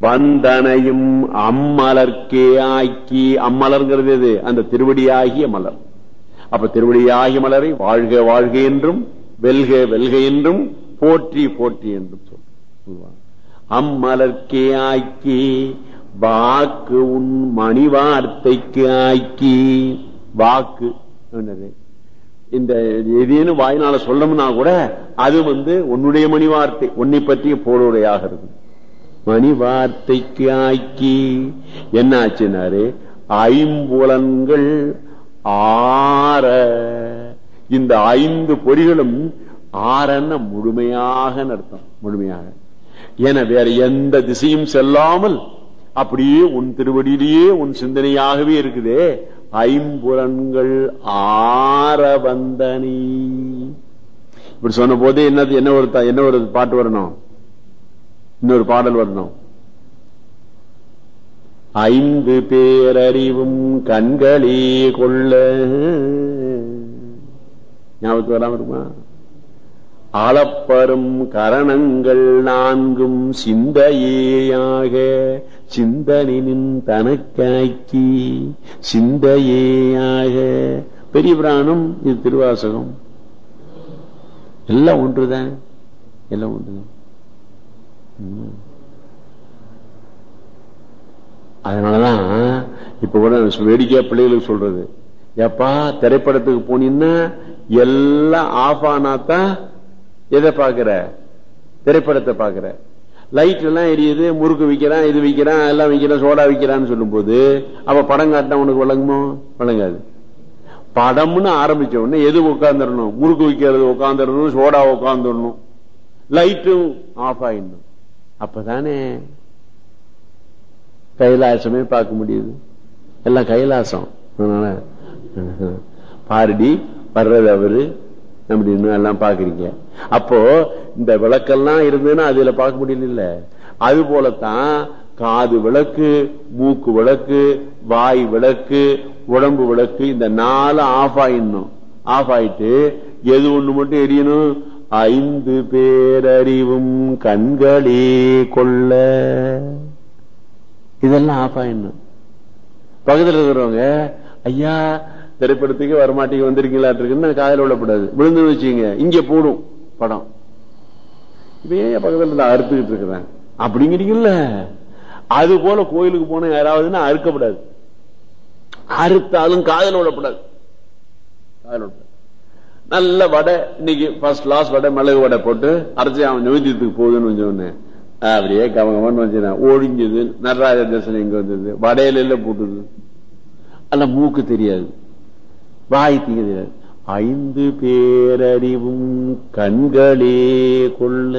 வந்தனையும் அம்மலர்க்கே ஆக்கி அம்மலர்ங்கிறது எது? அந்த திருவடியாகிய மலர். அப்ப திருவடியாகிய மலரை வாழ்க வாழ்க என்றும் வெல்க வெல்க என்றும் போற்றி போற்றி என்றும் சொல்லுவாங்க அம்மலர்க்கே ஆக்கி வாக்கு உன் மணி வார்த்தைக்கு ஆக்கி வாக்கு என்னது? இந்த எதேனும் வாயினால சொல்லணும்னா கூட அது வந்து உன்னுடைய மணி வார்த்தை உன்னை பற்றிய போடுடையாக இருக்கு மணி வார்த்தைக்கு ஆக்கி என்ன ஆச்சுனாரு ஐம்புலன்கள் ஆற. இந்த ஐந்து பொறிகளும் ஆறன முழுமையாக அர்த்தம் முழுமையாக. என வேற எந்த திசையும் செல்லாமல் அப்படியே உன் திருவடியிலேயே உன் சிந்தனையாகவே இருக்குதே. ஐம்புலன்கள் ஆற வந்தனி. இப்படி சொன்ன போதே என்னது என்ன ஒரு என்ன ஒரு பாட்டு வரணும்? இன்னொரு பாடல் வரணும். ஐந்து பேரறிவும் கண்களே கொள்ள. ஞாபகத்துக்கு வராம இருக்குமா? அளப்பரும் கரணங்கள் நான்கும் சிந்தையேயாக. சிந்தனின் தனக்காக்கி சிந்தையேயாக. பெரிய பிராணம் இது திருவாசகம். எல்லாம் ஒன்றுதான். எல்லாம் ஒன்றுதான். அதனாலதான் இப்ப கூட வேடிக்கையா பிள்ளைகளுக்கு சொல்றது. ஏப்பா திரைப்படத்துக்கு போனீங்கன்னா எல்லாம் ஆஃப் ஆனாதான் எதை பாக்குற திரைப்படத்தை பாக்குற லைட் எல்லாம் எரியுது முறுக்கு விக்கிறான் இது விக்கிறான் எல்லாம் விக்கிறான் சோடா விக்கிறான்னு சொல்லும் போது அப்ப படம் காட்டினா உனக்கு விளங்குமோ? விளங்காது. படம்னு ஆரம்பிச்ச உடனே எது உட்காந்துடணும் முறுக்கு விக்கிறது உட்காந்துடணும் சோடா உட்காந்துடணும் லைட்டும் ஆஃப் ஆயிடணும். அப்பதானே கைலாசமே பார்க்க முடியுது. எல்லாம் கைலாசம். பாரடி வர்றது அவரு அப்படின்னு எல்லாம் பாக்குறீங்க அப்போ இந்த விளக்கெல்லாம் இருந்ததுன்னா அதுல பார்க்க முடியல. அது போலத்தான் காது விளக்கு மூக்கு விளக்கு வாய் விளக்கு உடம்பு விளக்கு இந்த நாலு ஆஃப் ஆயிடணும். ஆஃப் ஆயிட்டு எது ஒண்ணு மட்டும் எரியணும்? ஐந்து பேரறிவும் கண்களே கொள்ள. இதெல்லாம் ஆப்பா ஆயிடணும் பக்கத்துல இருக்கிறவங்க ஐயா திரைப்படத்துக்கு வரமாட்டீங்க வந்திருக்கீங்களா இருக்குன்னு காதல விடக்கூடாது விழுந்து வச்சுங்க இங்க போடும் படம். இப்ப ஏன் பக்கத்துல அறுத்துக்கிட்டு இருக்கிறேன் அப்படிங்கிறீங்கல்ல. அது போல கோயிலுக்கு போன யாராவதுன்னா அறுக்கப்படாது. அறுத்தாலும் காதல விடக்கூடாது காதல விடக்கூடாது நல்ல வடை இன்னைக்கு ஃபர்ஸ்ட் கிளாஸ் வடை மிளகு வடை போட்டு அரைச்சி அவன் நோய்த்தியத்துக்கு போகுதுன்னு வச்சோடனே அப்படியே கவகமன்னு வச்சுனேன். ஒழிஞ்சது நடராஜ தர்சனம் இங்க வந்தது? வடையில எல்லாம் போட்டுது. அல்ல மூக்கு தெரியாது. வாய் தீங்க தெரியாது. ஐந்து பேரறிவும் கண்களே கொள்ள.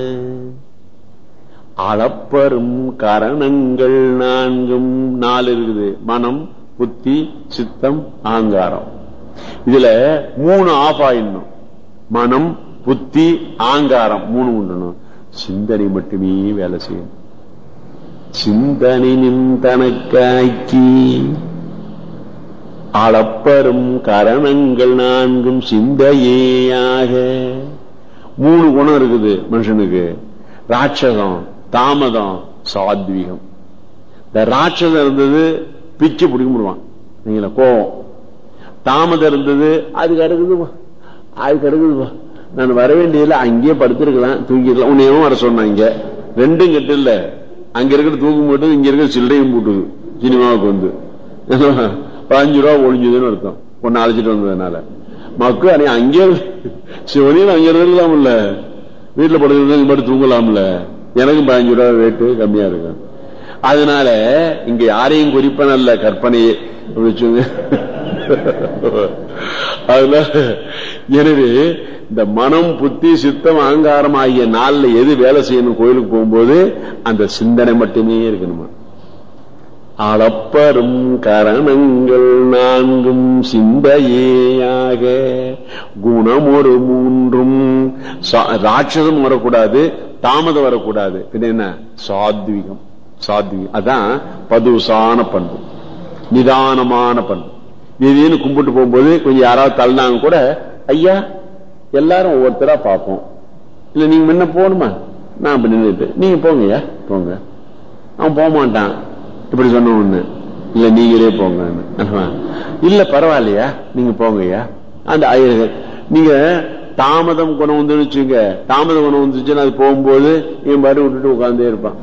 அளப்பரும் கரணங்கள் நான்கும். நாலு இருக்குது. மனம் புத்தி சித்தம் ஆங்காரம் இதுல மூணு ஆஃப் ஆயிடணும் மனம் புத்தி ஆங்காரம் மூணு உண்டணும் சிந்தனை மட்டுமே வேலை செய்யணும் சிந்தனை நின் தனக்காக்கி அளப்பரும் கரணங்கள் நான்கும் சிந்தையேயாக. மூணு குணம் இருக்குது மனுஷனுக்கு. ராட்சதம் தாமதம் சாத்வீகம். இந்த ராட்சதம் இருந்தது பிச்சு பிடிக்க முடியுவான் நீங்கள கோவம். தாமதம் இருந்தது. அது கிடக்குதுப்பா அது கிடக்குதுப்பா நான் வர வேண்டியதுல அங்கேயே படுத்திருக்கலாம். தூங்கிருக்கலாம் உன்னையும் வர சொன்னாங்க ரெண்டும் கெட்டு இல்ல. அங்க இருக்கிற தூக்கம் போட்டு இங்க இருக்கிற சில்லறையும் போட்டுது. சினிமாவுக்கு வந்து. பதினஞ்சு ரூபா ஒழிஞ்சதுன்னு அர்த்தம். ஒன்னு அழைச்சிட்டு வந்ததுனால. மக்கள் அன்னைக்கு அங்கே சிவனையும் அங்க இல்ல. வீட்டுல படுக்கிறது மட்டும் தூங்கலாம்ல. எனக்கும் பதினஞ்சு ரூபா ரேட்டு கம்மியா இருக்கும். அதனால இங்க யாரையும் குறிப்பனல்ல கற்பனையே. அதுல எனவே இந்த மனம் புத்தி சித்தம் அகங்காரம் ஆகிய நாள்ல எது வேலை செய்யணும் கோயிலுக்கு போகும்போது அந்த சிந்தனை மட்டுமே இருக்கணுமா? அளப்பரும் கரணங்கள் நான்கும் சிந்தையேயாக. குணம் ஒரு மூன்றும் சா- ராட்சதம் வரக்கூடாது தாமதம் வரக்கூடாது. என்ன? சாத்விகம். சாத்விகம். அதான் பதுசான பண்பு. நிதானமான பண்பு. திடீர்னு கும்பிட்டு போகும்போது கொஞ்சம் யாராவது தள்ளினாங்க கூட ஐயா எல்லாரும் ஒவ்வொருத்தரா பார்ப்போம். இல்ல நீங்க முன்ன போகணுமா? நான் அப்படி நின்றுட்டு. நீங்க போங்கய்யா போங்க. அவன் போக மாட்டான் இப்படி சொன்ன ஒண்ணு இல்ல நீங்களே போங்க. இல்ல பரவாயில்லையா. நீங்க போங்கய்யா அந்த ஐயர்கள் நீங்க தாமதம் குணம் வந்து தாமதம் குணம் வந்துச்சுன்னு அது போகும்போது என் பாட்டு விட்டுட்டு உட்கார்ந்தே இருப்பான்.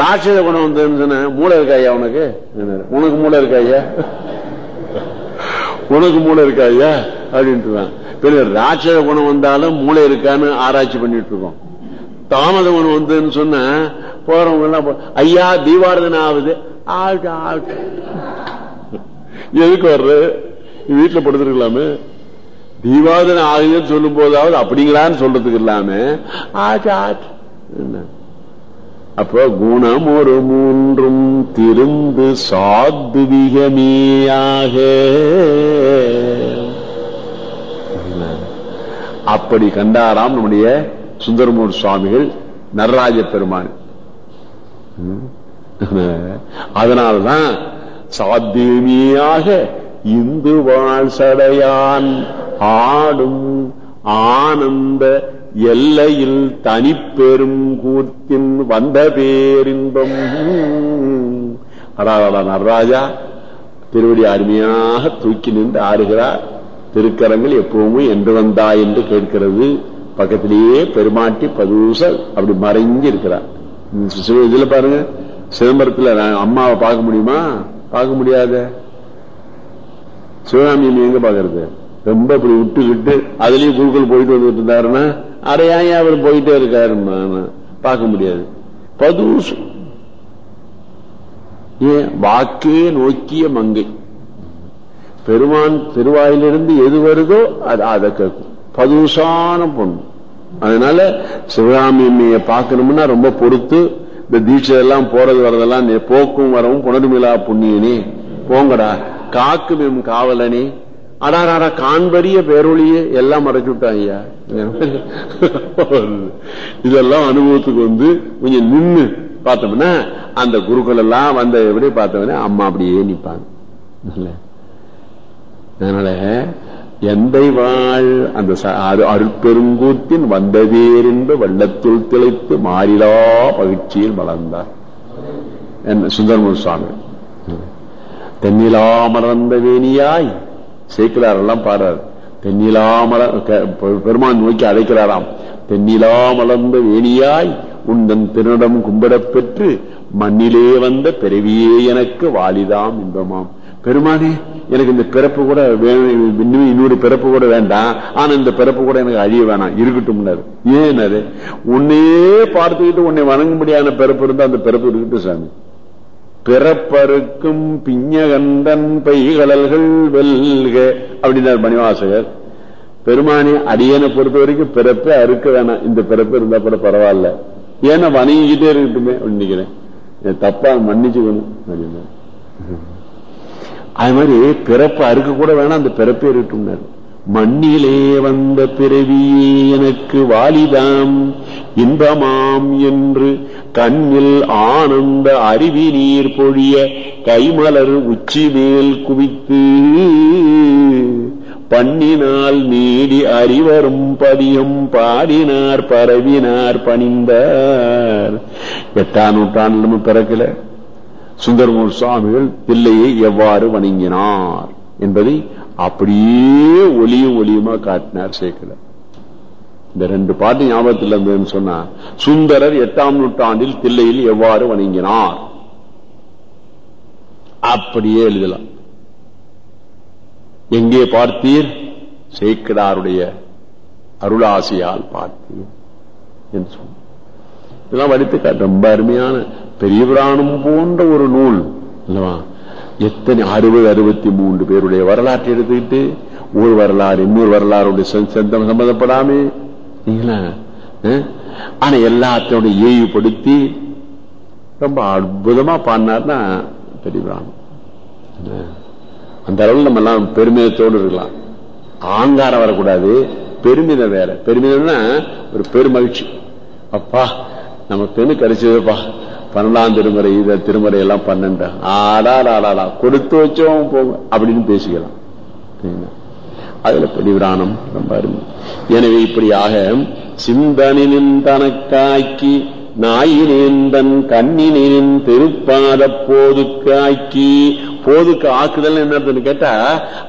ராட்சத குணம் வந்ததுன்னு மூளை இருக்கா ஐயா உனக்கு? உனக்கு மூளை இருக்கா ஐயா? உனக்கு மூளை இருக்கா ஐயா? அப்படின்ட்டு ராட்சத குணம் வந்தாலும் மூளை இருக்கான்னு ஆராய்ச்சி பண்ணிட்டு இருக்கோம். தாமத குணம் வந்ததுன்னு சொன்ன போறவங்க எல்லாம் ஐயா தீபாரதனை ஆகுது. ஆட்டு ஆட்டு எதுக்கு வர்ற? வீட்டுல படுத்துருக்கலாமே. தீபாவதனை ஆகுதுன்னு சொல்லும் போதாவது அப்படிங்களான்னு சொல்றதுக்கு இல்லாம ஆச்சு ஆச்சு என்ன? அப்ப குணம் ஒரு மூன்றும் திருந்து சாத்விகமேயாக அப்படி கண்டாராம் நம்முடைய சுந்தரமூர் சுவாமிகள் நடராஜ பெருமான். அதனால்தான் சாத்தியமியாக இந்து வாழ் சடையான் ஆடும் ஆனந்த எல்லையில் தனிப்பெரும் கூத்தின் வந்த பேரின்பம். அடாடா நடராஜா திருவடி அருமையாக தூக்கி நின்று ஆடுகிறார். திருக்கரங்கள் எப்பவுமே என்று வந்தா என்று கேட்கிறது. பக்கத்திலேயே பெருமாட்டி பதூச அப்படி மறைஞ்சு இருக்கிறார். இதுல பாருங்க சிதம்பரத்துல அம்மாவை பார்க்க முடியுமா? பார்க்க முடியாத. சிவகாமி எங்க பாக்குறது ரொம்ப இப்படி விட்டுக்கிட்டு அதுலயும் குருக்கள் போயிட்டு வந்துட்டு இருந்தாருன்னா அடையாய அவர் போயிட்டே இருக்காரு பார்க்க முடியாது. பதுசு ஏன்? வாக்கே நோக்கிய மங்கை. பெருமான் திருவாயிலிருந்து எது வருதோ அது அதை கேட்கும். பதுசான பொண்ணு. அதனால சிவகாமியம்மையை பார்க்கணும்னா ரொம்ப பொறுத்து இந்த தீட்சை எல்லாம் போறது வரதெல்லாம் போக்கும் வரவும் புனர்மிலா புண்ணியனே. போங்கடா. Cock ma'am காவலனே. அடாராடா காண்பறிய பேரொழியே எல்லாம் மறைச்சு விட்டாங்க இதெல்லாம் அனுபவத்துக்கு வந்து கொஞ்சம் நின்று பார்த்தோம்னா அந்த குருக்கள் எல்லாம் வந்த எப்படி பார்த்தோம்னா அம்மா அப்படியே நிற்பாங்க அதனால எந்தை வாழ்? அந்த அருட்பெருங்கூத்தின் வந்ததேர் என்று வள்ளத்துள் திளைத்து மாறிலா பகிழ்ச்சியில் வளர்ந்தார் என்ன சுந்தரமூர் சுவாமி. தென்னிலா மலர்ந்த வேணியாய் சேக்கிலார் எல்லாம் பாடுறார் தென்னிலா மலர் பெருமான் நோக்கி அழைக்கிறாராம். தென்னிலாமலர்ந்த வேணியாய் உந்தன் திருநடம் கும்பிடப் பெற்று மண்ணிலே வந்த பிறவியே எனக்கு வாலிதாம் இன்பமாம். பெருமானே எனக்கு இந்த பிறப்பு கூட வேணும் இன்னொரு பிறப்பு கூட வேண்டாம். ஆனா இந்த பிறப்பு கூட எனக்கு அழிய வேணாம். இருக்கட்டும் ஏன் அது உன்னையே பார்த்துக்கிட்டு உன்னை வணங்கும்படியான பிறப்பு இருந்தா அந்த பிறப்பு இருக்கட்டும் சாமி. பிறப்பருக்கும் பிஞ்சகண்டன் பைகடல்கள் வெல்க அப்படின்னார் மணிவாசகர். பெருமானி அடியனை பொறுத்த வரைக்கும் பிறப்பே அறுக்க வேணாம். இந்த பிறப்பு இருந்தா கூட பரவாயில்ல. ஏன்னா வணங்கிக்கிட்டே இருக்கட்டுமே அப்படின்னு தப்பா மன்னிச்சுக்கணும் அது மாதிரி பிறப்பு அறுக்க கூட வேணாம் அந்த பிறப்பே இருக்கட்டும் மண்ணிலே வந்த பிறவியே எனக்கு வாலிதாம். இன்பமாம் என்று கண்ணில் ஆனந்த அருவி நீர் பொழிய கைமலர் உச்சி மேல் குவித்து பண்ணினால் நீடி அறிவரும் பதியம் பாடினார் பரவினார் பணிந்தார். எட்டாம் நூற்றாண்டு நம்ம பிறக்கல. சுந்தரமூர் சுவாமிகள் பிள்ளையை எவ்வாறு வணங்கினார் என்பதை அப்படியே ஒளியும் ஒளியுமா காட்டினார் சேர்க்கல இந்த ரெண்டு பாட்டு ஞாபகத்தில் இருந்ததுன்னு சொன்னா சுந்தரர் எட்டாம் நூற்றாண்டில் தில்லையில் எவ்வாறு வணங்கினார்? அப்படியே எழுதலாம். எங்கே பார்த்தீர்? சேக்கடாருடைய அருளாசியால் பார்த்தீர் என்று சொன்ன இதெல்லாம் வடித்து ரொம்ப அருமையான பெரிய புராணம் போன்ற ஒரு நூல் இல்லவா எத்தனை அறுபது அறுபத்தி மூன்று பேருடைய வரலாற்றை எடுத்துக்கிட்டு ஒரு வரலாறு இன்னொரு வரலாறு சொந்தம் சம்மந்தப்படாமே ஆனா எல்லாத்தோட ஏய்வுபடுத்தி ரொம்ப அற்புதமா பாடினார்னா பெரிய அந்த அளவில் நம்ம எல்லாம் பெருமிதத்தோடு இருக்கலாம். ஆங்காரம் வரக்கூடாது பெருமிதம் வேற. பெருமிதம்னா ஒரு பெருமகிழ்ச்சி. அப்பா நம்ம பெண்ணு கிடைச்சதுப்பா. பன்னெண்டாம் திருமுறை இத திருமுறை எல்லாம் பன்னெண்டு. ஆடா ஆடாடா கொடுத்து வச்சோம் போங்க அப்படின்னு பேசிக்கலாம். அதுல பெரிவிராணம் ரொம்ப அருமை. எனவே இப்படியாக சிந்தனின் தனக்காக்கி நாயினேந்தன் கண்ணினேன் திருப்பாத போதுக்கு ஆக்கி போதுக்கு ஆக்குதல் என்னதுன்னு கேட்டா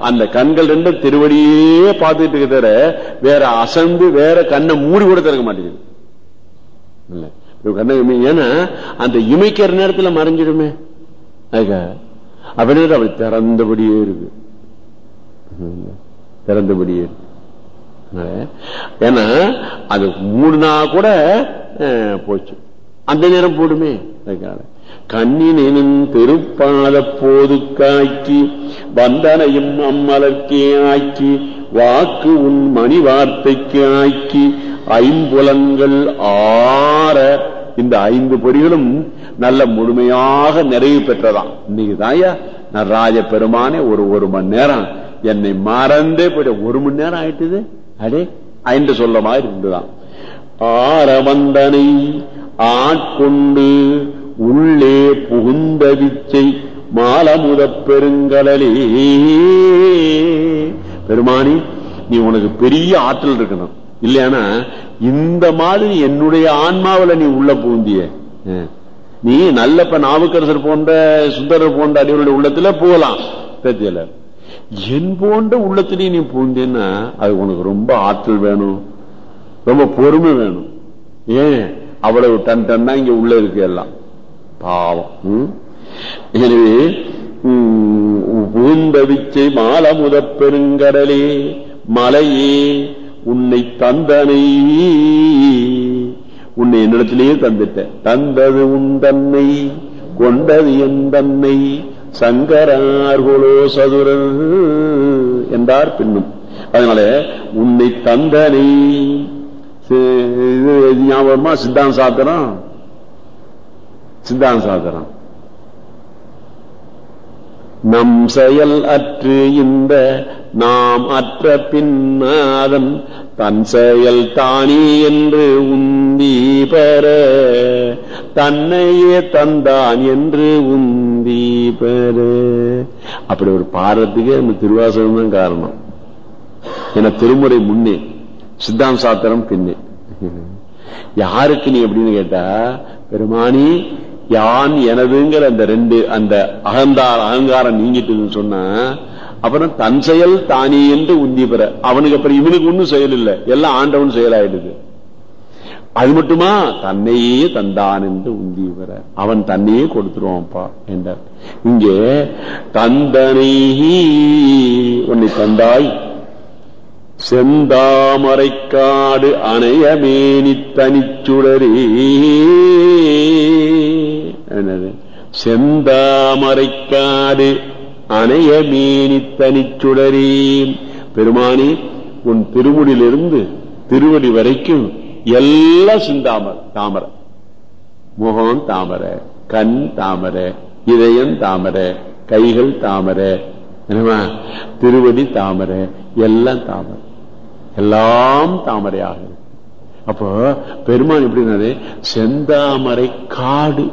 அந்த கண்கள் ரெண்டு திருவடியே பார்த்துட்டு இருக்க வேற அசந்து வேற கண்ணை மூடி கூட திறக்க மாட்டேங்குது. ஏன்னா அந்த இமைக்கிற நேரத்துல மறைஞ்சிடுமே. அதுக்காக அப்படின்னு அவள் திறந்தபடியே இருக்கு. திறந்தபடியே இருக்கு. ஏன்னா அது மூடுனா கூட அஹ், போச்சு. அந்த நேரம் போடுமே. அதுக்காக கண்ணினின் திருப்பாத போது காக்கி வந்தனையும் அம்மலர்க்கே ஆக்கி வாக்கு உன் மணி வார்த்தைக்கு ஆக்கி ஐம்புலங்கள் ஆற இந்த ஐந்து பொறிகளும் நல்ல முழுமையாக நிறைவு பெற்றதாம். இன்னைக்கு தாயா நடராஜ பெருமானே ஒரு ஒரு மணி நேரம் என்னை மறந்தே போயிட்ட ஒரு மணி நேரம் ஆயிட்டுது அடே ஐந்து சொல்ல மாதிரி இருந்துதான் ஆரவந்தனை ஆட்கொண்டு உள்ளே புகுந்த விச்சை மாலமுதப் பெருங்கடலே. பெருமானி நீ உனக்கு பெரிய ஆற்றல் இருக்கணும். இல்லையானா இந்த மாதிரி என்னுடைய ஆன்மாவில நீ உள்ள பூந்திய நீ நல்ல இப்ப நாவுக்கரசர் போன்ற சுந்தரர் போன்ற அடிவருடைய உள்ளத்துல போகலாம் தெரியல என் போன்ற உள்ளத்திலேயே நீ பூந்தேன்னா அது உனக்கு ரொம்ப ஆற்றல் வேணும். ரொம்ப பொறுமை வேணும். ஏன்? அவ்வளவு டன் டன்னா இங்க உள்ள இருக்கு எல்லாம். பாவம். எனவே பூந்தவிச்சை மாலமுதப் பெருங்கடலே மலையே உன்னை தந்தனை. உன்னை என்னிடத்திலேயே தந்துட்ட. தந்தது உன் தன்னை கொண்டது என் தன்னை. சங்கரார்கோலோ சதுரர் என்றார் பின்னும். அதனால உன்னை தந்தனை. இது ஞாபகமா? சித்தாந்த சாத்திரம் சித்தாந்த சாத்திரம் நம் செயல் அற்று இந்த நாம் அற்ற பின்னாதன் தன் செயல் தானே என்று உந்தி பெற. தன்னையே தந்தான் என்று உந்தி பெற. அப்படி ஒரு பாடுறதுக்கு அந்த திருவாசகம் தான் காரணம். என திருமுறை முன்னே சித்தாந்த சாத்திரம் பின்னே. யாருக்கு நீ அப்படின்னு கேட்டா பெருமானி யான் எனதுங்கிற அந்த ரெண்டு அந்த அகந்தார் அகங்காரம் நீங்கிட்டுன்னு சொன்னா அப்புறம் தன் செயல் தானே என்று உந்தி பெற. அவனுக்கு அப்புறம் இவனுக்கு ஒன்னும் செயல் இல்லை. எல்லாம் ஆண்டவன் செயலாயிடுது. அது மட்டுமா? தன்னையே தந்தான் என்று உந்தி பெற. அவன் தன்னையே கொடுத்துருவான்ப்பா என்றார். இங்கே தந்தனை உன்னை தந்தாய். செந்தாமரைக்காடு அணையமேனி தனிச்சுடரே. என்னது? செந்தாமரைக்காடு அணையமேனி தனிச்சுடரே பெருமானி உன் திருமுடியிலிருந்து திருவடி வரைக்கும் எல்லாம் சிந்தாமர் தாமரை. முகம் தாமரை கண் தாமரை இதயம் தாமரை கைகள் தாமரை என்னவா திருவடி தாமரை எல்லாம் தாமரை. எல்லாம் தாமரையாக இருக்கு. அப்போ பெருமான் எப்படின்னாரு செந்தாமரை காடு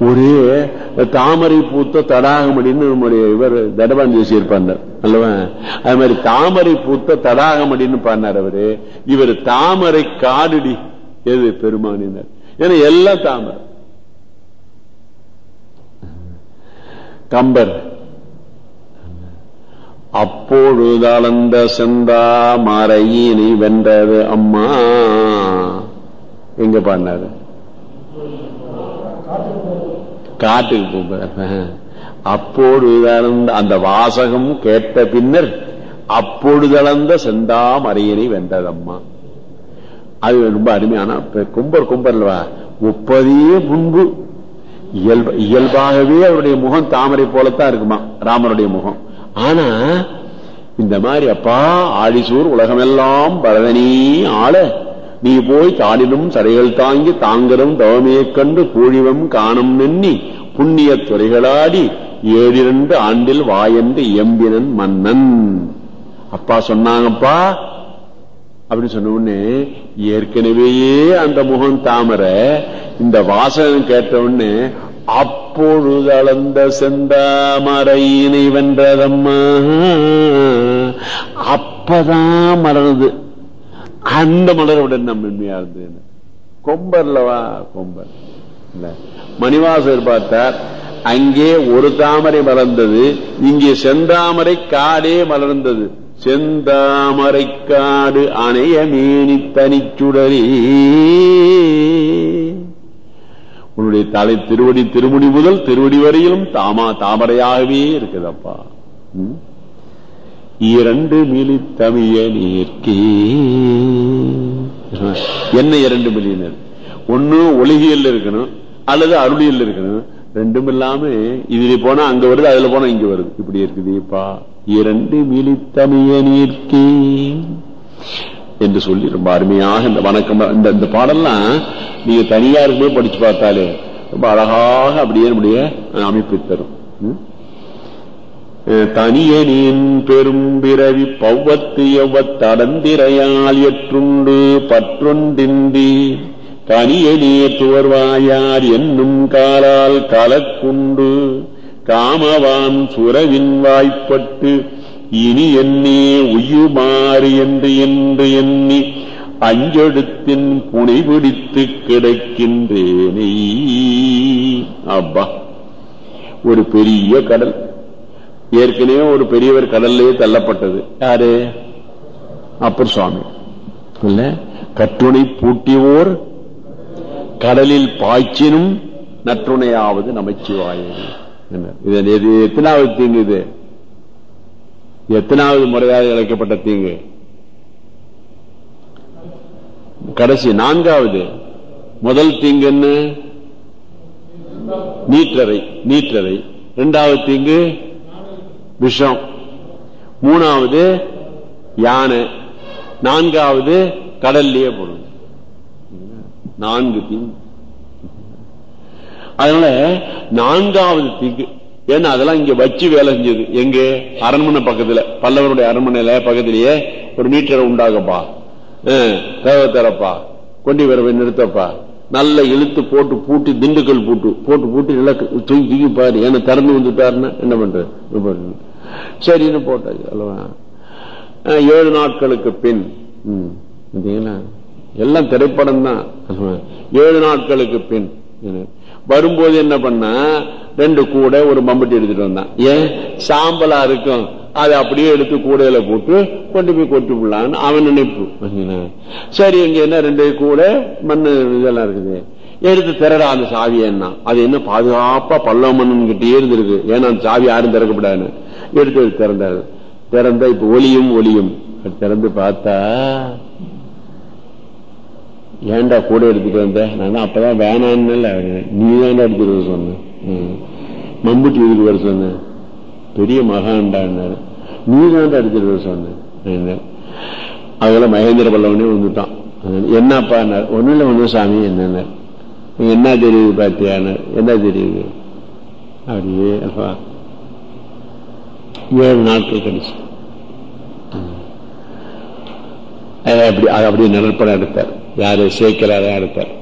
ஒரே தாமரை பூத்த தடாகமடின்னு நம்முடைய இவர் தடபான் பேசியிருப்பார் அல்லவா? அது மாதிரி தாமரை பூத்த தடாகமடின்னு பாடினார் அவரு. இவர் தாமரை காடுடி எது? பெருமானினர். ஏன்னா எல்லாம் தாமரை. கம்பர். அப்போழுதாளந்த அளந்த செந்தா மறையினை வென்றது அம்மா. எங்க பாடினாரு? காட்டுக்கு போகிறார் அப்பொழுது அந்த வாசகம் கேட்ட பின்னர் அப்பொழுது செந்தாம் செந்தா வென்றதம்மா. அது ரொம்ப அருமையான கும்பர் கும்பர்வா முப்பதே முன்பு. இயல்பு இயல்பாகவே அவருடைய முகம் தாமரை போலத்தான் இருக்குமா ராமருடைய முகம். ஆனா இந்த மாதிரி அப்பா ஆழிசூர் உலகமெல்லாம் பரதனே ஆள. நீ போய் தாளிலும் சரைகள் தாங்கி தாங்கலும் தவமையைக் கண்டு கூழிவம் காணம் நின்னி புண்ணிய துறைகளாடி ஏழிரண்டு ஆண்டில் வாயென்று எம்பினன் மன்னன். அப்பா சொன்னாங்கப்பா அப்படின்னு சொன்ன உடனே ஏற்கனவேயே அந்த முகம் தாமரை இந்த வாசகம் கேட்ட உடனே அப்பொழுது அளந்த செந்தாமரையினை வென்றதம்மா. அப்பதான் மறந்தது. அந்த மலருடன் நம்ம மென்மையா இருந்தது கொம்பர்லவா கொம்பர். இல்ல. மணிவாசர் பார்த்தார் அங்கே ஒரு தாமரை மலர்ந்தது இங்கே செந்தாமரை காடே மலர்ந்தது. செந்தாமரை காடு அணைய மேனி தனிச்சுடரே உன்னுடைய தலை திருவடி திருமுடி முதல் திருவடி வரையிலும் தாமா தாமரையாகவே இருக்குதப்பா. உம் இரண்டு மிலி தமிழ நீர்க்கே. என்ன இரண்டு மில்லியனர்? ஒண்ணு ஒளிகியல் இருக்கணும் அல்லது அருளியல் இருக்கணும். ரெண்டும் இல்லாம இதுல போனா அங்க வருது அதுல போனா இங்க வருது. இப்படி இருக்குதுப்பா இரண்டு மிலி தமிழ நீர்க்கே. என்று சொல்லி ரொம்ப அருமையாக இந்த வணக்கம் இந்த இந்த பாடல்லாம் நீங்க தனியா இருக்கும்போது படிச்சு பார்த்தாலே ரொம்ப அழகாக அப்படியே நம்முடைய அமைப்பு தரும். ம்? தனியனின் பெரும் பிறவி பௌவத்து எவ்வத்தடந்திரையால் எற்றுண்டு பற்றொன்றின்றி தனியனே துவர்வாயார் என்னும் காலால் கலக்குண்டு. காமவான் சுரவின் வாய்ப்பட்டு இனி என்னே உயுமாறு என்று என்று எண்ணி அஞ்செழுத்தின் புனை பிடித்து கிடக்கின்றேனே. அப்பா ஒரு பெரிய கடல். ஏற்கனவே ஒரு பெரியவர் கடல்லே தள்ளப்பட்டது. யாரு? அப்பர் சுவாமி. இல்ல கற்றுணை பூட்டியோர் கடலில் பாய்ச்சினும் நற்றுணையாவது நமச்சிவாய. இது எத்தனாவது தீங்கு இது? எத்தனாவது முறையாக இழைக்கப்பட்ட தீங்கு? கடைசி நான்காவது. முதல் தீங்கு என்ன? நீற்றரை நீற்றரை இரண்டாவது தீங்கு? விஷம். மூணாவது யானை. நான்காவது கடல்லையே போடும் நான்கு தீங்கு அதனால நான்காவது தீங்கு ஏன்னா அதெல்லாம் இங்க வச்சு வேலை செஞ்சது. எங்க? அரண்மனை பக்கத்துல. பல்லவருடைய அரண்மனையில பக்கத்திலேயே ஒரு மீட்டரை உண்டாகப்பா தேவை தரப்பா கொண்டி வரவை நிறுத்தப்பா. நல்ல இழுத்து போட்டு பூட்டி திண்டுக்கல் பூட்டு. போட்டு பூட்டி நல்லா தூக்கி தூக்கி பாரு. ஏன்னா திறந்து வந்துட்டாருன்னா என்ன பண்றது? சரின்னு போட்டாச்சு அல்லவா? ஏழு நாட்களுக்கு பின் எல்லாம் திரைப்படம் தான் ஏழு நாட்களுக்கு பின் வரும்போது என்ன பண்ண ரெண்டு கூடை ஒரு மம்பட்டி எடுத்துட்டு வந்தான். ஏன்? சாம்பலா இருக்கும். அதை அப்படியே எடுத்து கூடையில போட்டு கொண்டு போய் கொட்டி விடலான்னு அவன் நினைப்பு சரி இங்க என்ன ரெண்டு கூடை? மண்ணு இதெல்லாம் இருக்குது. எடுத்து திறடா அந்த சாவி என்ன? அது என்ன பாதுகாப்பா பல்லவ மண்ணுன்னு கிட்டே இருந்திருக்கு. ஏன்னா அந்த சாவி யாரும் திறக்கப்படாதுன்னு. எடுத்து அது திறந்தாரு. திறந்தா இப்ப ஒளியும் ஒளியும். திறந்து பார்த்தா ஏன்டா கூட எடுத்துட்டு வந்த? நான் அப்பதான் வேணான்னு நீ தான்டா எடுத்துட்டு வர சொன்ன? மம்புட்டி இதுக்கு வர சொன்ன? பெரிய மகான்டான்னாரு. நீ தான்டா எடுத்துட்டு வர சொன்ன? அதெல்லாம் மகேந்திர பல்லவனே வந்துட்டான். என்னப்பா ஒண்ணும் இல்ல ஒண்ணும் சாமி என்ன என்ன தெரியுது பாத்தியான என்ன தெரியுது? அப்படியே அப்பா ஏழு நாட்கள் கழிச்சு. அதை அப்படி அப்படியே நிழற்படம் எடுத்தார். யாரு சேக்கலாதான் எடுத்தார்.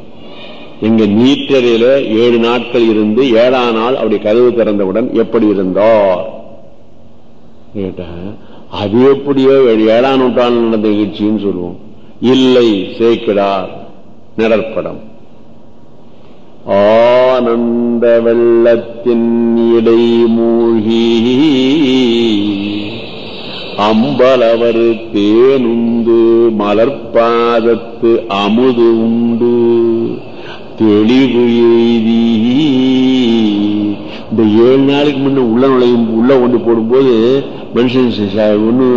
இங்க நீட்டறையில ஏழு நாட்கள் இருந்து ஏழாம் நாள் அப்படி கதவு திறந்தவுடன் எப்படி இருந்தார்? அது எப்படியோ ஏழாம் நூற்றாண்டு நடந்த நிகழ்ச்சின்னு சொல்லுவோம். இல்லை சேக்கிடார் நிழற்படம். ஆனந்த வெள்ளத்தின் இடை மூழ்கி அம்பலவர் தேனுந்து மலர்பாதத்து அமுது உண்டு. தெளிவு எய்தி இந்த ஏழு நாளைக்கு முன்ன உள்ள நுழையும் உள்ள கொண்டு போடும்போது மனுஷன் ஒண்ணு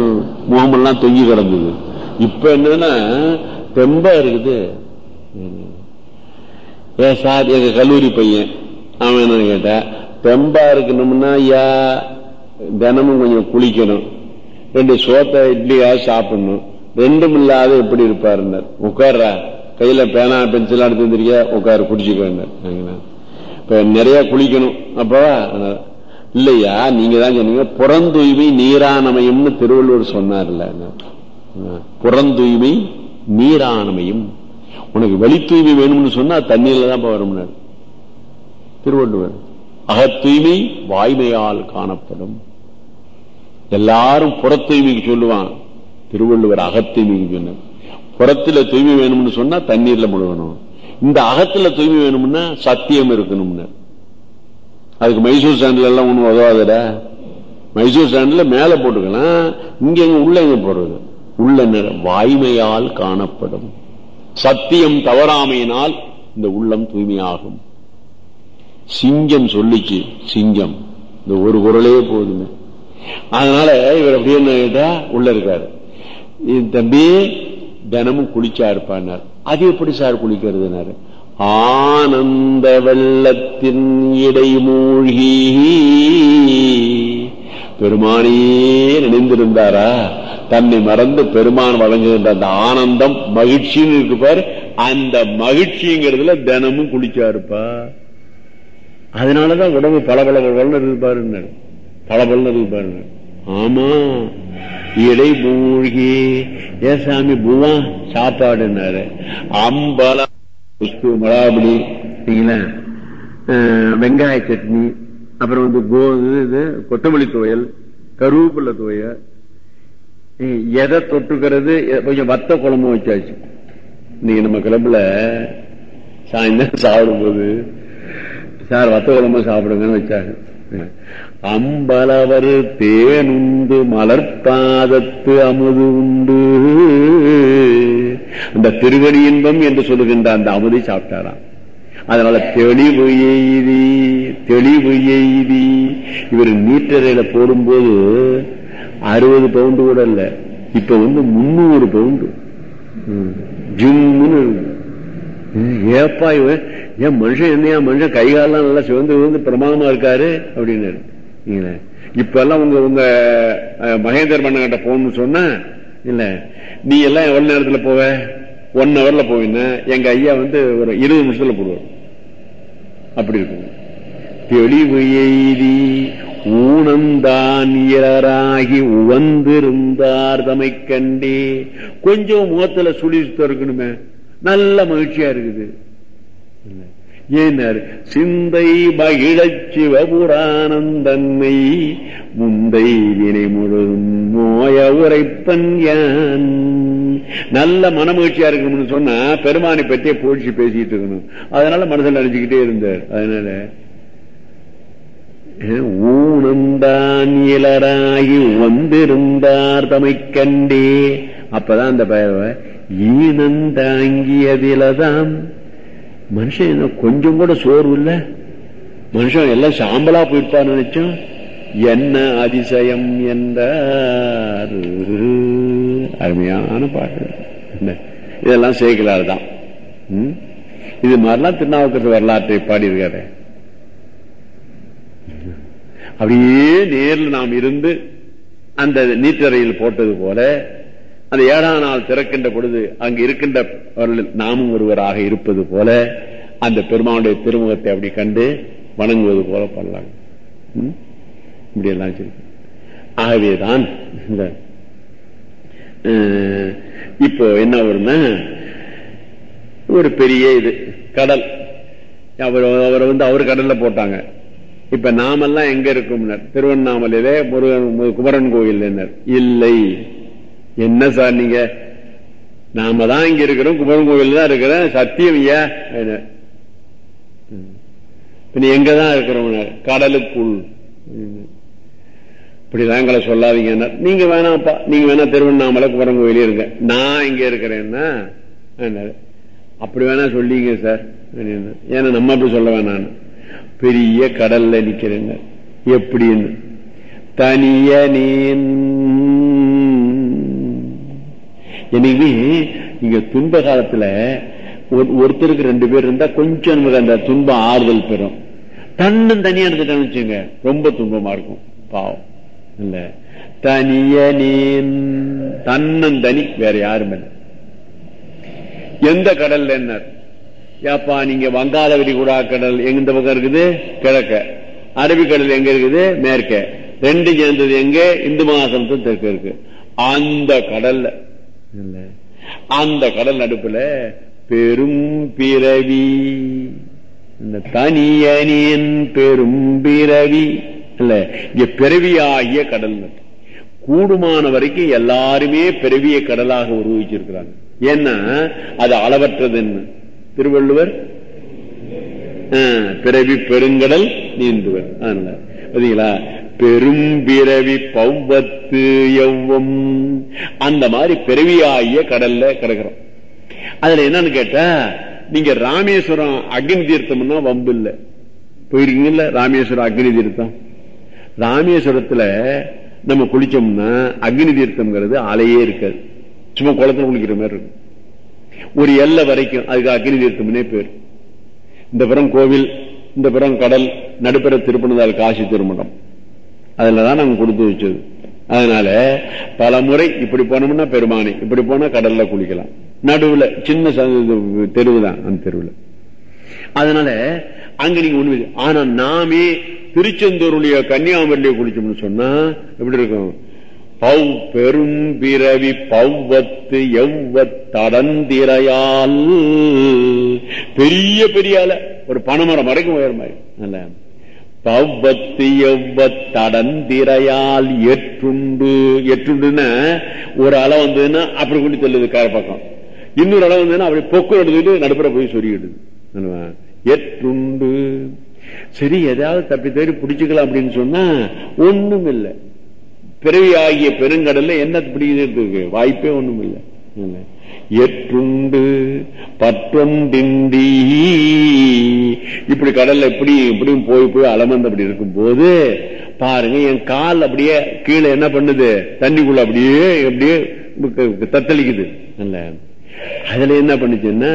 முகமெல்லாம் தொங்கி கிடந்தது. இப்ப என்னன்னா தெம்பா இருக்குது. சார் எங்க கல்லூரி பையன். அவன் என்ன கேட்டா பெம்பா இருக்கணும்னா ஐயா தினமும் கொஞ்சம் குளிக்கணும். ரெண்டு சோத்தை இட்லியா சாப்பிடணும். ரெண்டும் இல்லாத எப்படி இருப்பாருன்னார். உட்கார்றா. கையில பேனா பென்சில் எடுத்து வந்திருக்கியா? உட்காரு குடிச்சுக்கோன்னார். இப்ப நிறைய குளிக்கணும். அப்பவா? இல்லையா? நீங்க தான் சொன்னீங்க புறந்தூய்மை நீரானமயம்னு திருவள்ளுவர் சொன்னார்ல. புறந்தூய்மை நீரானமயம். உனக்கு வெளி தூய்மை வேணும்னு சொன்னா தண்ணீர்ல தான் வரும்னார். திருவள்ளுவர் அகத்தூய்மை வாய்மையால் காணப்படும். எல்லாரும் புற தூய்மைக்கு சொல்லுவான் திருவள்ளுவர் அகத்தூய்மைக்கு சொன்னார். புறத்துல தூய்மை வேணும்னு சொன்னா தண்ணீர்ல முழுகணும். இந்த அகத்துல தூய்மை வேணும்னா சத்தியம் இருக்கணும்னு. அதுக்கு மைசூர் சாண்டில் எல்லாம் ஒண்ணும் உதவாதட. மைசூர் சாண்டில் மேலே போட்டுக்கலாம். இங்க உள்ள எங்க போடுறது. உள்ள வாய்மையால் காணப்படும். சத்தியம் தவறாமையினால் இந்த உள்ளம் தூய்மையாகும். சிங்கம் சொல்லிச்சு சிங்கம். இந்த ஒரு குரலே போதுமே. அதனால இவர் அப்படியே என்ன கேட்டா உள்ள இருக்காரு. தம்பி தினமும் குளிச்சா இருப்பார் அது எப்படி சார் குளிக்கிறதுனாரு ஆனந்த வெள்ளத்தின் இடை மூழ்கி பெருமானியே நினைந்திருந்தாரா? தன்னை மறந்து பெருமான் வழங்குகின்ற அந்த ஆனந்தம் மகிழ்ச்சின்னு இருக்கு பாரு. அந்த மகிழ்ச்சிங்கிறதுல தினமும் குளிச்சா இருப்பா. அதனாலதான் உடம்பு பல பல பலன்னு இருப்பாரு பல இருப்பாரு ஆமா இடை மூழ்கி ஏ சாமி பூவா சாப்பாடுன்னாரு. அம்பல புஷ்பு மலாபடி வெங்காய சட்னி அப்புறம் வந்து கோது இது கொத்தமல்லி துவையல் கருவேப்பிள்ள துவையல் எதை தொட்டுக்கிறது கொஞ்சம் வத்த குழம்பு வச்சாச்சு. இன்னைக்கு நம்ம கிளம்புல சாயந்தரம் சாப்பிடும் போது சார் வத்த குழம்பு சாப்பிடுங்கன்னு வச்சாங்க அம்பலவர் தேனுண்டு மலர்பாதத்து அமுது உண்டு. அந்த திருவடி இன்பம் என்று சொல்லுகின்ற அந்த அமுதை சாப்பிட்டாராம். அதனால தெளிவு எய்தி தெளிவு எய்தி இவர் மீட்டரையில போடும்போது அறுபது பவுண்டு கூட இல்ல. இப்ப வந்து முன்னூறு பவுண்டு ஜிம்னு ஏப்பா இவன்? ஏன் மனுஷன் என்னையா மனுஷன் கைகாலெல்லாம் நல்லா சிவந்து விழுந்து பிரமாதமா இருக்காரு அப்படின்னு இப்ப எல்லாம் உங்க உங்க மகேந்திர மன்னன் போகணும்னு சொன்ன இல்ல. நீ எல்லாம் எவ்வளவு நேரத்துல போவ? ஒன் ஹவர்ல போவீங்க. எங்க ஐயா வந்து ஒரு இருபது நிமிஷத்துல போடுவார். அப்படி இருக்கும். தெளிவு எய்தி ஊனந்தான் இயராகி உவந்திருந்தார் தமை கண்டே. கொஞ்சம் முகத்துல சுழி இருக்கணுமே. நல்ல மகிழ்ச்சியா இருக்குது. ஏனர் சிந்தை மகிழச் சிவபுராணந்தன்மை முந்தை வினை முழுதும் நோய உரைப்பன் யான். நல்ல மனமகிழ்ச்சியா இருக்கணும்னு சொன்னா பெருமானை பற்றிய போழ்ச்சி பேசிட்டு இருக்கணும். அதனால மனசில் நினைச்சுக்கிட்டே இருந்தார் அதனால ஊனந்தான் இளராகி வந்திருந்தார் தமை கண்டே. அப்பதான் அந்த ஈனந்தாங்கியதிலதான் மனுஷன் கொஞ்சம் கூட சோர்வு இல்ல? மனுஷன் எல்லாம் சாம்பலா போயிருப்பான்னு நினைச்சோம். என்ன அதிசயம் என்றார். அருமையான பாட்டு. இதெல்லாம் சேர்க்கலாறு தான். இது மாதிரிலாம் திருநாவுக்கரசு வரலாற்றை பாடியிருக்காரு. அப்படியே நேரில் நாம் இருந்து அந்த நீற்றறையில் போட்டது போல அந்த ஏழாம் நாள் திறக்கின்ற பொழுது அங்கு இருக்கின்ற நாமும் ஒருவராக இருப்பது போல அந்த பெருமானுடைய திருமுகத்தை அப்படி கண்டு வணங்குவது போல பண்ணலாம். இப்படி எல்லாம் சரி ஆகவேதான் இந்த இப்போ என்ன வரும்னா ஒரு பெரிய இது கடல். அவர் அவரை வந்து அவர் கடல்ல போட்டாங்க. இப்ப நாமெல்லாம் எங்க இருக்கும் திருவண்ணாமலையிலே முருகன் குமரன் கோயில் இல்லை. என்ன சார் நீங்க? நாம தான் இங்க இருக்கிறோம் குமரன் கோவில் தான் இருக்கிறேன் சத்தியம் ஐயா நீ எங்க தான் இருக்கிறோம் கடலுக்குள். இப்படிதான் எங்களை சொல்லாதீங்க நீங்க வேணாம்ப்பா. நீங்க வேணா திருவண்ணாமலை குமரன் கோயிலே இருங்க. நான் இங்க இருக்கிறேன்னா? அப்படி வேணா சொல்லிங்க சார். ஏன்னா நம்ம அப்படி சொல்ல வேணான்னு. பெரிய கடல்ல நிக்கிறேங்க. எப்படின்னு? தனியனேன் எனவே இங்க துன்ப காலத்துல ஒருத்தருக்கு ரெண்டு பேர் இருந்தா கொஞ்சம் நமக்கு அந்த துன்பம் ஆறுதல் பெறும். தன்னும் தனியா இருந்துட்டேன்னு வச்சுங்க ரொம்ப துன்பமா இருக்கும். பாவம். இல்ல. தனியனேன் தன்னும் தனி வேற யாரும் இல்லை எந்த கடல்ல என்ன? ஏப்பா நீங்க வங்காள விரிகுடா கடல் எங்க இந்த பக்கம் இருக்குது? கிழக்க. அரபிக்கடல் எங்க இருக்குது? மேற்க. ரெண்டு சேர்ந்தது எங்க? இந்து மகாசமுத்திரம் தெற்கு இருக்கு. அந்த கடல்ல. அந்த கடல் நடுப்புல பெரும் பிறவி. இந்த தனியனியின் பெரும் பிறவி. இல்ல இங்க பிறவியாகிய கடல் கூடுமான வரைக்கும் எல்லாருமே பிறவிய கடலாக உருவிச்சிருக்கிறாங்க ஏன்னா அது அளவற்றதுன்னு. திருவள்ளுவர் பிறவி பெருங்கடல் நீந்துவர். அதனால பாத்தீங்களா? பெரும்பிறவி பௌவத்து எவ்வம் அந்த மாதிரி பிறவியாகிய கடல்ல கிடக்கிறோம். அதுல என்னன்னு கேட்டா நீங்க ராமேஸ்வரம் அக்னி தீர்த்தம்னா வம்பு இல்ல. போயிருக்கீங்கல்ல ராமேஸ்வரம் அக்னி தீர்த்தம்? ராமேஸ்வரத்துல நம்ம குளிச்சோம்னா அக்னி தீர்த்தம்ங்கிறது அலையே இருக்காது. சும்மா குளத்துல குளிக்கிற மாதிரி இருக்கும். ஒரு எல்லை வரைக்கும் அதுக்கு அக்னி தீர்த்தம்னே பேர் இந்த புறம் கோவில் இந்த புறம் கடல் நடுப்புற திருப்பணதால் காசி திருமணம். அதுலதான் நாங்க கொடுத்து வச்சது. அதனால பல முறை இப்படி போனோம்னா பெருமானை இப்படி போனா கடல்ல குளிக்கலாம். நடுவுல சின்ன தெருவு தான் அந்த தெருவுல. அதனால அங்க நீங்க ஒண்ணு இல்லை. ஆனா நாமே திருச்செந்தூருடைய கன்னியாகுமரியில குளிச்சோம்னு சொன்னா எப்படி இருக்கும்? பவ் பெரும் பிறவி பவ்வத்து எவ்வத்தடந்திரையால் பெரிய பெரிய அலை. ஒரு பனைமரம் வரைக்கும் உயர் மாதிரி. பவ்வத்து எவ்வத்தடந்திரையால் எற்றுண்டு எற்றுண்டுன்னா ஒரு அலை வந்ததுன்னா அப்படி கொண்டு சொல்லுது கார பக்கம் இன்னொரு அலை வந்ததுன்னா அப்படி பொக்கு எடுத்துக்கிட்டு நடுப்புற போய் சொல்லிடுது அல்லவா? எற்றுண்டு சரி ஏதாவது தப்பி தேடி பிடிச்சுக்கலாம் அப்படின்னு சொன்னா ஒண்ணும் இல்லை பிறவி ஆகிய பெருங்கடல்ல என்ன பிடிக்கிறதுக்கு? வாய்ப்பே ஒண்ணும் இல்லை. இல்ல. எற்றுண்டு பற்றொண்டின்றி இப்படி கடல்ல எப்படி இப்படியும் போய் போய் அலமந்து அப்படி இருக்கும் போது பாருங்க என் கால் அப்படியே கீழே என்ன பண்ணுது? தண்ணிக்குள்ள அப்படியே அப்படியே தத்தளிக்குது. இல்ல. அதுல என்ன பண்ணுச்சுன்னா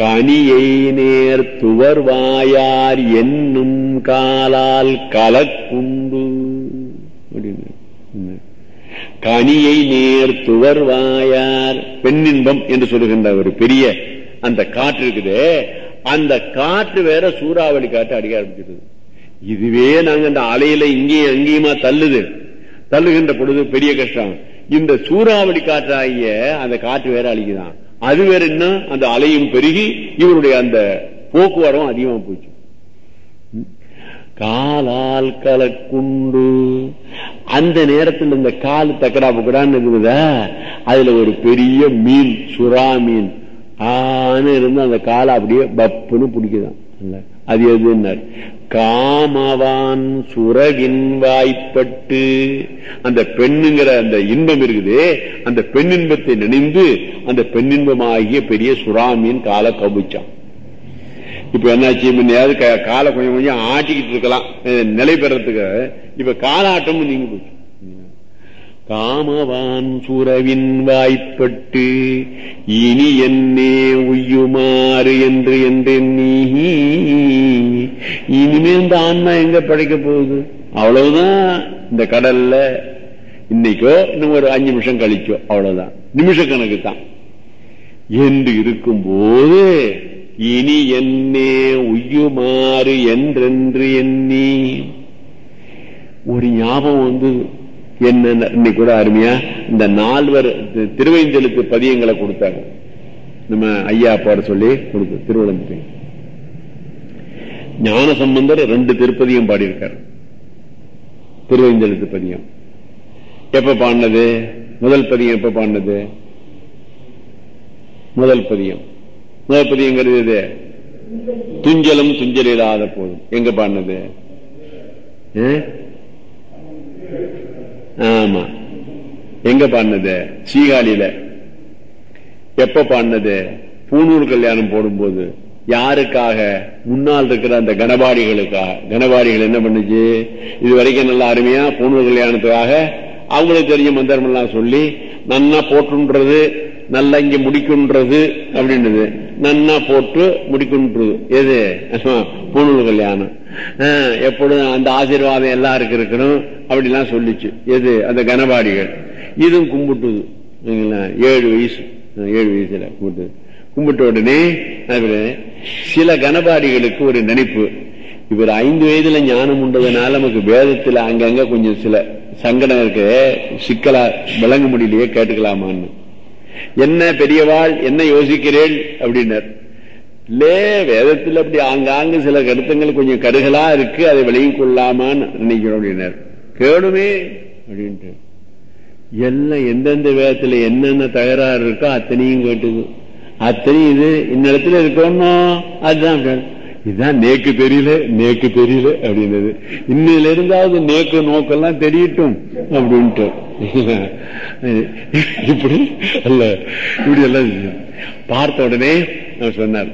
கனியை நேர் துவர் வாயார் என்னும் காலால் கலக்குண்டு. கனியை நேர் துவர் வாயார் பெண்ணின்பம் என்று சொல்லுகின்ற ஒரு பெரிய அந்த காற்று இருக்குது அந்த காற்று வேற சூறாவளி காற்று அடிக்க ஆரம்பிச்சிருது. இதுவே நாங்க அந்த அலையில இங்கேயும் அங்கேயுமா தள்ளுது. தள்ளுகின்ற பொழுது பெரிய கஷ்டம். இந்த சூறாவளி காற்றாகிய அந்த காற்று வேற அழிக்குதான். அது வேற என்ன? அந்த அலையும் பெருகி இவருடைய அந்த போக்குவரம் அதிகமா போச்சு. காலால் கலக்குண்டு. அந்த நேரத்தில் இந்த கால் தக்கடா புக்கடான்னு இருக்குதா? அதுல ஒரு பெரிய மீன் சுறா மீன். ஆனு இருந்து அந்த காலை அப்படியே பப்புன்னு பிடிக்குதான். அது எதுன்னார்? காமவான் சுரகின் வாய்ப்பட்டு. அந்த பெண்ணுங்கிற அந்த இன்பம் இருக்குது. அந்த பெண்ணின்பத்தை நினைந்து அந்த பெண்ணின்பமாகிய பெரிய சுறாமீன் காலை கவிச்சான் இப்ப என்னாச்சு? முன்னையாவது க- காலை கொஞ்சம் கொஞ்சம் ஆட்டிக்கிட்டு இருக்கலாம். நிலை பெறத்துக்கு. இப்ப காலாட்டம் நீங்க போச்சு. காமவான் சுரவின் வாய்ப்பட்டு இனி என்னே உய்யுமாறு என்று என்று நீ இனிமே இந்த ஆன்மா எங்க படைக்க போகுது? அவ்வளவுதான் இந்த கடல்ல. இன்னைக்கோ இன்னும் ஒரு அஞ்சு நிமிஷம் கழிச்சோ அவ்வளவுதான். நிமிஷ கணக்கு தான். என்று இருக்கும்போது இனி என்னே உய்யுமாறு என்றென்று எண்ணி. ஒரு ஞாபகம் வந்து என்ன இன்னைக்கு கூட அருமையா இந்த நால்வர் தி- பதியங்களை கொடுத்தாங்க. நம்ம ஐயா பாட சொல்லி கொடுத்து திருவள்ளந்து ஞான சம்பந்தர் ரெண்டு திருப்பதியும் பாடியிருக்காரு. திருவைந்தெழுத்து பதியம். எப்ப பாடினது? முதல் பதியம் எப்ப பாடினது? முதல் பதியம். முதல் பதியங்கிறது இது துஞ்சலும் துஞ்சல் இல்லாத போதும். எங்க பாடினது? ஆமா. எங்க பாடினது? சீகாலியில எப்ப பாடினது? பூனூர் கல்யாணம் போடும்போது யாருக்காக? முன்னால் இருக்கிற அந்த கனபாடிகளுக்காக கனபாடிகள் என்ன பண்ணுச்சு? இது வரைக்கும் நல்லா அருமையா பூனூர் கல்யாணத்துக்காக அவங்களுக்கு தெரிஞ்ச மந்திரம் எல்லாம் சொல்லி நன்னா போட்டுன்றது நல்லா இங்க முடிக்குன்றது அப்படின்றது நன்னா போட்டு முடிக்குன்றது எது? பூணூல் கல்யாணம். எப்பொழுதும் அந்த ஆசீர்வாதம் எல்லாருக்கும் இருக்கணும் அப்படிலாம் சொல்லிச்சு. எது? அந்த கனபாடிகள் இதுவும் கும்பிட்டுது. சரிங்களா? ஏழு வயசு. ஏழு வயசுல கும்பிட்டு கும்பிட்ட உடனே அது சில கனபாடிகளுக்கு ஒரு நினைப்பு. இவர் ஐந்து வயதுல ஞானம் உண்டதுனால நமக்கு வேதத்துல அங்கங்க கொஞ்சம் சில சங்கடம் இருக்கு. சிக்கலா விளங்க முடியலையே கேட்டுக்கலாமான்னு. என்ன பெரியவாள் என்ன யோசிக்கிறேன் அப்படின்னார். லே வேதத்தில் அப்படி ஆங்காங்கு சில கருத்துங்கள் கொஞ்சம் கருகலா இருக்கு அதை விளங்கிக் கொள்ளாமான்னு நினைக்கிறோம் அப்படின்னார். கேளுமே அப்படின்ட்டு. எல்லாம் எந்தெந்த வேதத்துல என்னென்ன தகராறு இருக்கோ அத்தனையும் கேட்டுது. அத்தனையும் இது இன்னிடத்துல இருக்கணும் அதுதான் இதுதான் நேக்கு தெரியல நேக்கு தெரியல அப்படின்னது. இன்னில இருந்தாவது நேக்கு நோக்கெல்லாம் தெரியட்டும் அப்படின்ட்டு. இப்படி அல்ல இப்படி எல்லாம் பார்த்த உடனே அவர் சொன்னார்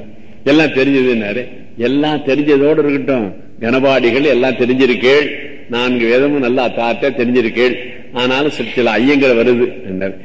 எல்லாம் தெரிஞ்சதுன்னாரு. எல்லாம் தெரிஞ்சதோடு இருக்கட்டும். கனபாடிகள் எல்லாம் தெரிஞ்சிருக்கேள். நான்கு வேதமும் நல்லா தாத்தா தெரிஞ்சிருக்கேள். ஆனாலும் சில ஐயங்கள் வருது என்றார்.